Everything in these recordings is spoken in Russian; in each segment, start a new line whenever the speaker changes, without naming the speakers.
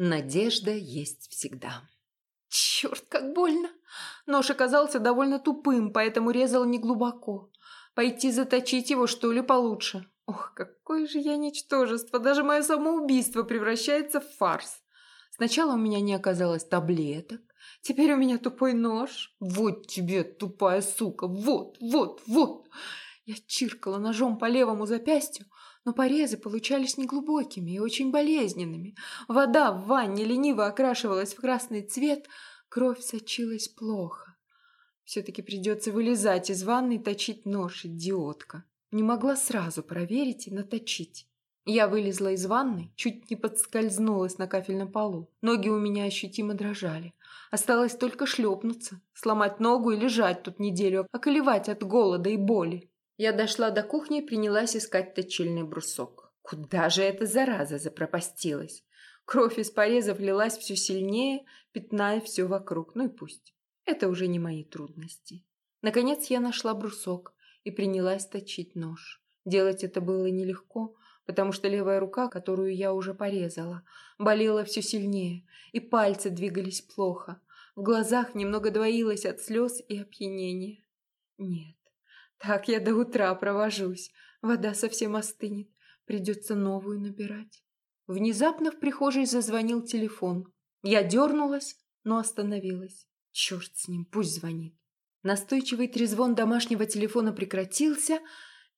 Надежда есть всегда.
Черт, как больно! Нож оказался довольно тупым, поэтому резал неглубоко. Пойти заточить его, что ли, получше? Ох, какое же я ничтожество! Даже мое самоубийство превращается в фарс. Сначала у меня не оказалось таблеток, теперь у меня тупой нож. Вот тебе, тупая сука, вот, вот, вот. Я чиркала ножом по левому запястью, но порезы получались неглубокими и очень болезненными. Вода в ванне лениво окрашивалась в красный цвет, кровь сочилась плохо. Все-таки придется вылезать из ванны и точить нож, идиотка. Не могла сразу проверить и наточить. Я вылезла из ванны, чуть не подскользнулась на кафельном полу. Ноги у меня ощутимо дрожали. Осталось только шлепнуться, сломать ногу и лежать тут неделю, околевать от голода и боли. Я дошла до кухни и принялась искать точильный брусок. Куда же эта зараза запропастилась? Кровь из порезов лилась все сильнее, пятная все вокруг. Ну и пусть. Это уже не мои трудности. Наконец я нашла брусок и принялась точить нож. Делать это было нелегко, потому что левая рука, которую я уже порезала, болела все сильнее, и пальцы двигались плохо. В глазах немного двоилось от слез и опьянения. Нет, так я до утра провожусь. Вода совсем остынет. Придется новую набирать. Внезапно в прихожей зазвонил телефон. Я дернулась, но остановилась. Черт с ним, пусть звонит. Настойчивый трезвон домашнего телефона прекратился,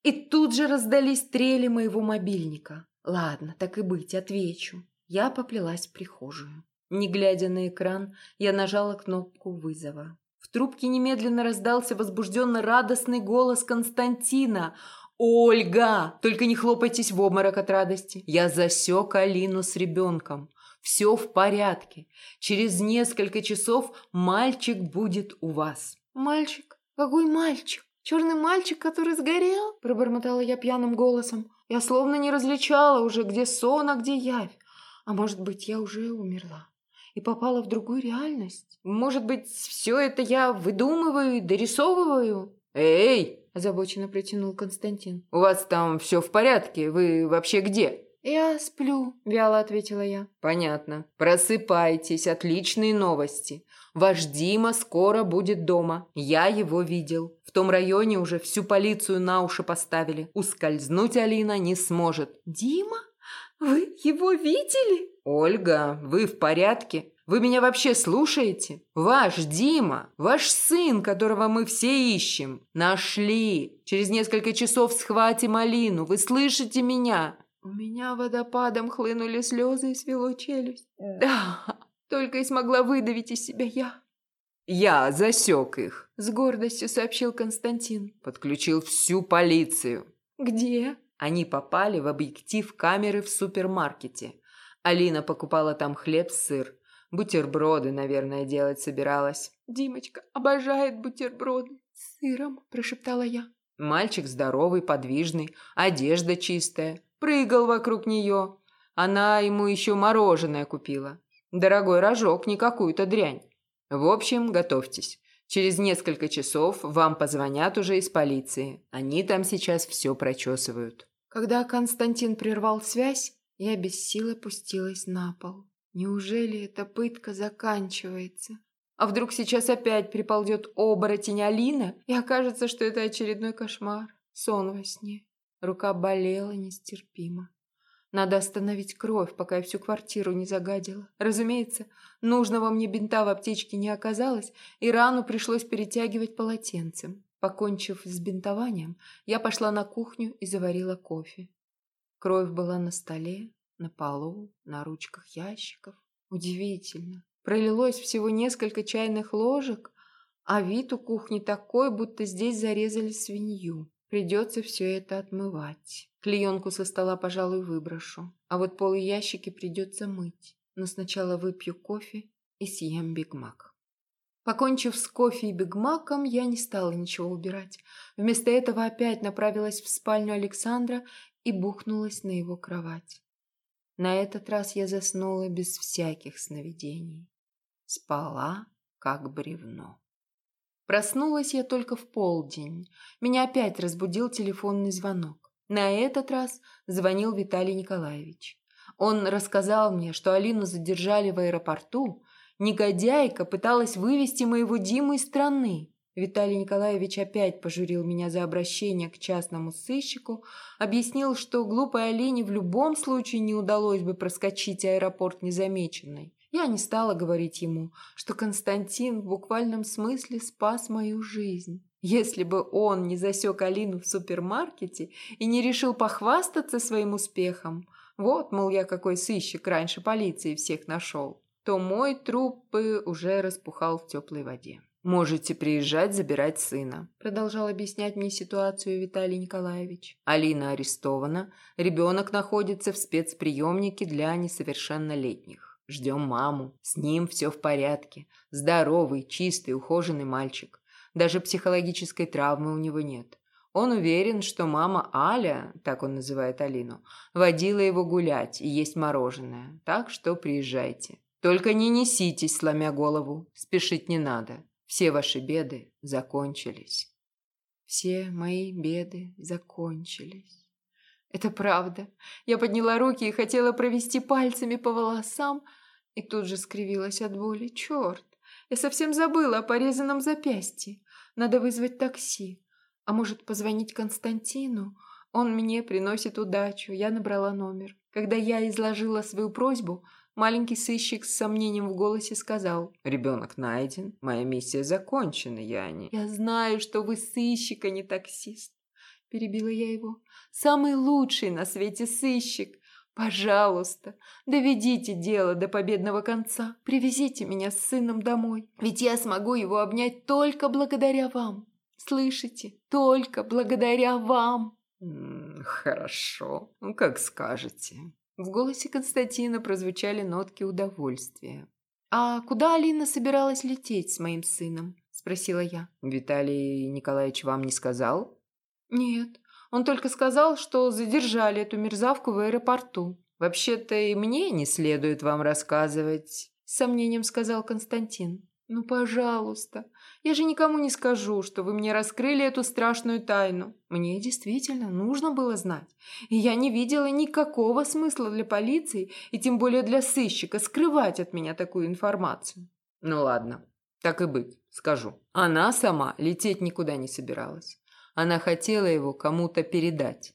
и тут же раздались трели моего мобильника. Ладно, так и быть, отвечу. Я поплелась в прихожую. Не глядя на экран, я нажала кнопку вызова. Трубке немедленно раздался возбужденно радостный голос Константина. «Ольга! Только не хлопайтесь в обморок от радости. Я засек Алину с ребенком. Все в порядке. Через несколько часов мальчик будет у вас». «Мальчик? Какой мальчик? Черный мальчик, который сгорел?» Пробормотала я пьяным голосом. Я словно не различала уже, где сон, а где явь. А может быть, я уже умерла и попала в другую реальность? Может быть, все это я выдумываю и дорисовываю?
«Эй!»
– озабоченно протянул Константин.
«У вас там все в порядке? Вы вообще где?»
«Я сплю», – вяло ответила я.
«Понятно. Просыпайтесь. Отличные новости. Ваш Дима скоро будет дома. Я его видел. В том районе уже всю полицию на уши поставили. Ускользнуть Алина не сможет».
«Дима? Вы его видели?»
«Ольга, вы в порядке? Вы меня вообще слушаете? Ваш Дима, ваш сын, которого мы все ищем, нашли. Через несколько часов схватим Алину. Вы слышите меня?»
У меня водопадом хлынули слезы и свело челюсть. «Да!» Только и смогла выдавить из себя я.
«Я засек их», —
с гордостью сообщил Константин.
«Подключил всю полицию».
«Где?»
Они попали в объектив камеры в супермаркете. Алина покупала там хлеб, сыр. Бутерброды, наверное, делать собиралась.
«Димочка обожает бутерброды с сыром», – прошептала я.
Мальчик здоровый, подвижный, одежда чистая. Прыгал вокруг нее. Она ему еще мороженое купила. Дорогой рожок, не какую-то дрянь. В общем, готовьтесь. Через несколько часов вам позвонят уже из полиции. Они там сейчас все прочесывают.
Когда Константин прервал связь, я без сил опустилась на пол. Неужели эта пытка заканчивается? А вдруг сейчас опять приползет оборотень Алина и окажется, что это очередной кошмар, сон во сне. Рука болела нестерпимо. Надо остановить кровь, пока я всю квартиру не загадила. Разумеется, нужного мне бинта в аптечке не оказалось, и рану пришлось перетягивать полотенцем. Покончив с бинтованием, я пошла на кухню и заварила кофе. Кровь была на столе, на полу, на ручках ящиков. Удивительно. Пролилось всего несколько чайных ложек, а вид у кухни такой, будто здесь зарезали свинью. Придется все это отмывать. Клеенку со стола, пожалуй, выброшу. А вот полы ящики придется мыть. Но сначала выпью кофе и съем бигмак. Покончив с кофе и бигмаком, я не стала ничего убирать. Вместо этого опять направилась в спальню Александра и бухнулась на его кровать. На этот раз я заснула без всяких сновидений. Спала, как бревно. Проснулась я только в полдень. Меня опять разбудил телефонный звонок. На этот раз звонил Виталий Николаевич.
Он рассказал мне, что Алину задержали в аэропорту. Негодяйка пыталась вывести моего Диму из страны. Виталий Николаевич опять пожурил меня за обращение к частному сыщику, объяснил, что глупой Алине в любом случае не удалось бы проскочить аэропорт незамеченной. Я не стала говорить ему, что Константин в буквальном смысле спас мою жизнь. Если бы он не засек Алину в супермаркете и не решил похвастаться своим успехом, вот, мол, я какой сыщик, раньше полиции всех нашел, то мой труп бы уже распухал в теплой воде. «Можете приезжать забирать сына», – продолжал объяснять мне ситуацию Виталий Николаевич. «Алина арестована, ребенок находится в спецприемнике для несовершеннолетних. Ждем маму, с ним все в порядке. Здоровый, чистый, ухоженный мальчик. Даже психологической травмы у него нет. Он уверен, что мама Аля, так он называет Алину, водила его гулять и есть мороженое. Так что приезжайте. Только не неситесь, сломя голову. Спешить не надо. Все ваши беды закончились. Все мои беды закончились. Это правда. Я подняла руки и хотела провести пальцами по волосам, и тут же скривилась от боли. Черт! Я совсем забыла о порезанном запястье. Надо вызвать такси. А может, позвонить Константину? Он мне приносит удачу. Я набрала номер. Когда я изложила свою просьбу, маленький сыщик с сомнением в голосе сказал. «Ребенок найден. Моя миссия закончена, Яни». «Я знаю, что вы сыщик, а не таксист». Перебила я его. «Самый лучший на свете сыщик. Пожалуйста, доведите дело до победного конца. Привезите меня с сыном домой. Ведь я смогу его обнять только благодаря вам. Слышите? Только благодаря вам. «Хорошо, ну, как скажете». В голосе Константина прозвучали нотки удовольствия. «А куда Алина собиралась лететь с моим сыном?» – спросила я. «Виталий Николаевич вам не сказал?» «Нет, он только сказал, что задержали эту мерзавку в аэропорту. Вообще-то и мне не следует вам рассказывать, с сомнением сказал Константин. Ну, пожалуйста, я же никому не скажу, что вы мне раскрыли эту страшную тайну. Мне действительно нужно было знать. И я не видела никакого смысла для полиции и тем более для сыщика скрывать от меня такую информацию. Ну ладно, так и быть, скажу. Она сама лететь никуда не собиралась. Она хотела его кому-то передать.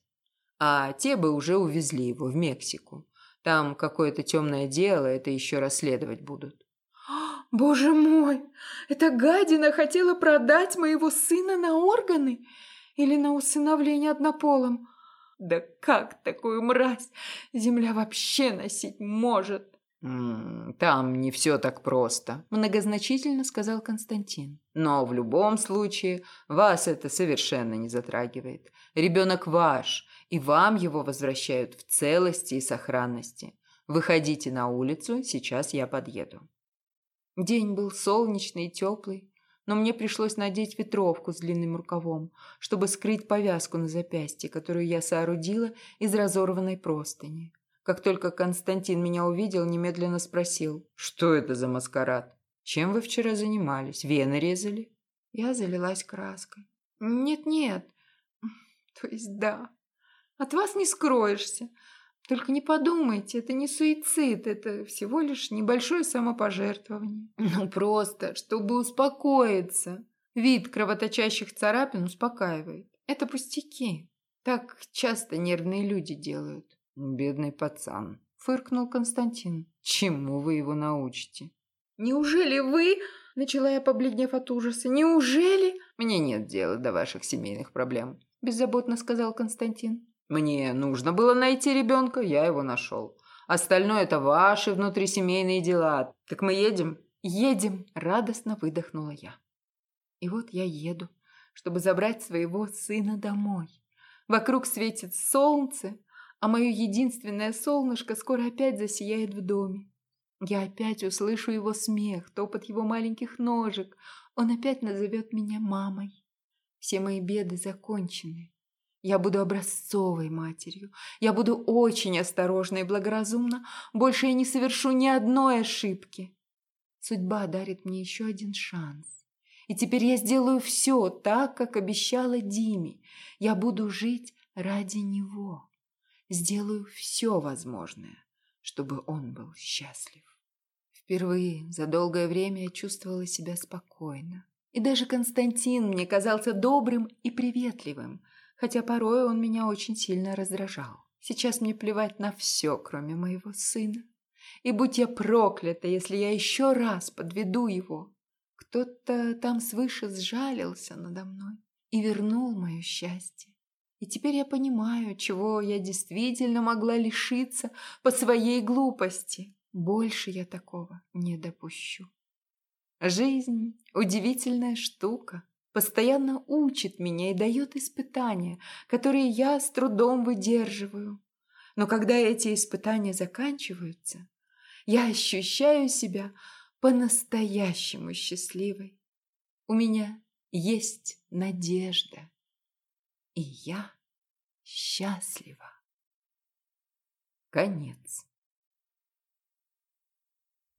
А те бы уже увезли его в Мексику. Там какое-то темное дело, это еще расследовать будут. «Боже мой! Эта гадина хотела продать моего сына на органы или на усыновление однополым? Да как такую мразь земля вообще носить может?» «Там не все так просто», – многозначительно сказал Константин. «Но в любом случае вас это совершенно не затрагивает. Ребенок ваш, и вам его возвращают в целости и сохранности. Выходите на улицу, сейчас я подъеду». День был солнечный и теплый, но мне пришлось надеть ветровку с длинным рукавом, чтобы скрыть повязку на запястье, которую я соорудила из разорванной простыни. Как только Константин меня увидел, немедленно спросил, что это за маскарад? Чем вы вчера занимались? Вены резали? Я залилась краской. Нет-нет, то есть да. От вас не скроешься. Только не подумайте, это не суицид, это всего лишь небольшое самопожертвование. Ну просто, чтобы успокоиться. Вид кровоточащих царапин успокаивает. Это пустяки. Так часто нервные люди делают. «Бедный пацан», — фыркнул Константин. «Чему вы его научите?» «Неужели вы...» — начала я, побледнев от ужаса. «Неужели...» «Мне нет дела до ваших семейных проблем», — беззаботно сказал Константин. «Мне нужно было найти ребенка, я его нашел. Остальное — это ваши внутрисемейные дела. Так мы едем?» «Едем!» — радостно выдохнула я. И вот я еду, чтобы забрать своего сына домой. Вокруг светит солнце, а мое единственное солнышко скоро опять засияет в доме. Я опять услышу его смех, топот его маленьких ножек. Он опять назовет меня мамой. Все мои беды закончены. Я буду образцовой матерью. Я буду очень осторожна и благоразумна. Больше я не совершу ни одной ошибки. Судьба дарит мне еще один шанс. И теперь я сделаю все так, как обещала Диме. Я буду жить ради него сделаю все возможное, чтобы он был счастлив. Впервые за долгое время я чувствовала себя спокойно. И даже Константин мне казался добрым и приветливым, хотя порой он меня очень сильно раздражал. Сейчас мне плевать на все, кроме моего сына. И будь я проклята, если я еще раз подведу его. Кто-то там свыше сжалился надо мной и вернул мое счастье. И теперь я понимаю, чего я действительно могла лишиться по своей глупости. Больше я такого не допущу. Жизнь – удивительная штука. Постоянно учит меня и дает испытания, которые я с трудом выдерживаю. Но когда эти испытания заканчиваются, я ощущаю себя по-настоящему счастливой. У меня есть надежда, и я счастлива. Конец.